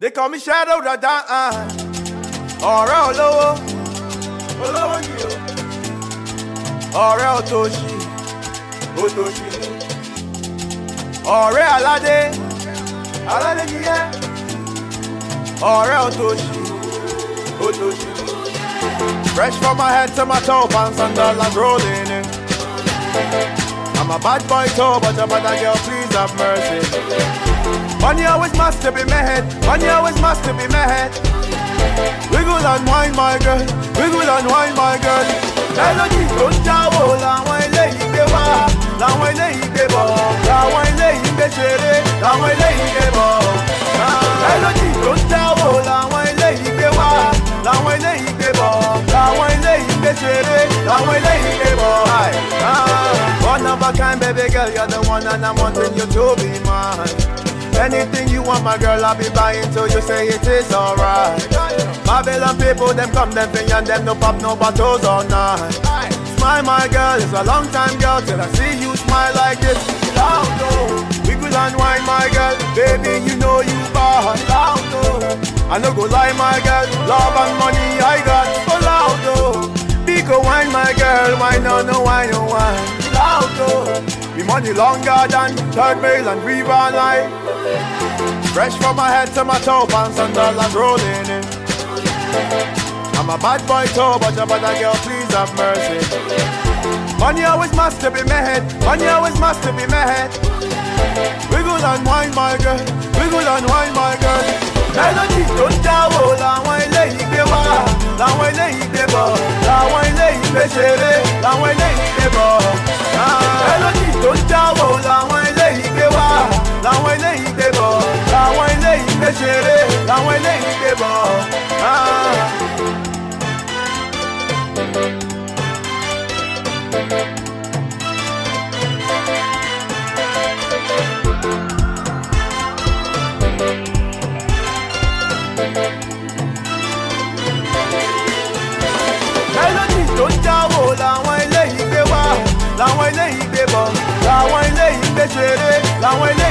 They call me Shadow Dada. Uh, Ọ̀rẹ́ olówó, olówó ni o. Ọ̀rẹ́ òtòṣì, òtòṣì ni. Ọ̀rẹ́ aládé, aládé ni yẹ́. Ọ̀rẹ́ òtòṣì, òtòṣì. Fresh from my head to my toe, pants and dollars rolling in. I'm a bad boy too, but a better girl, please have mercy. Money always must to be mad, money always must to be mad. Wiggle and wine, my girl, wiggle and wine, my girl. Melody tó ń jáwó làwọn eléyìí gbé wá, làwọn eléyìí gbé bọ̀, làwọn eléyìí gbé ṣeré, làwọn eléyìí girl, you're the one and I'm wanting you to be mine. Anything you want, my girl, I'll be buying till you say it is alright. Babylon people, them come, them thing, and them no pop no bottles all night. Smile, my girl, it's a long time, girl, till I see you smile like this. Loud, oh. Wiggle and wine, my girl, baby, you know you bad. Loud, oh. I no go lie, my girl, love and money I got. So loud, oh. Big wine, my girl, wine, no, no, money longer than third mail and River Line. Fresh from my head to my toe, pants and dollars rolling in. I'm a bad boy too, but a better girl, please have mercy. Money always must to be mad, money always must to be mad. Wiggle and wine, my girl, wiggle and wine, my girl. Melody tó ń jáwó làwọn eléyìí gbé wá, làwọn eléyìí gbé bọ̀, làwọn eléyìí gbé ṣeré, làwọn eléyìí gbé bọ̀. Eléyìí gbé bọ̀, làwọn eléyìí gbé làwọn eléyìí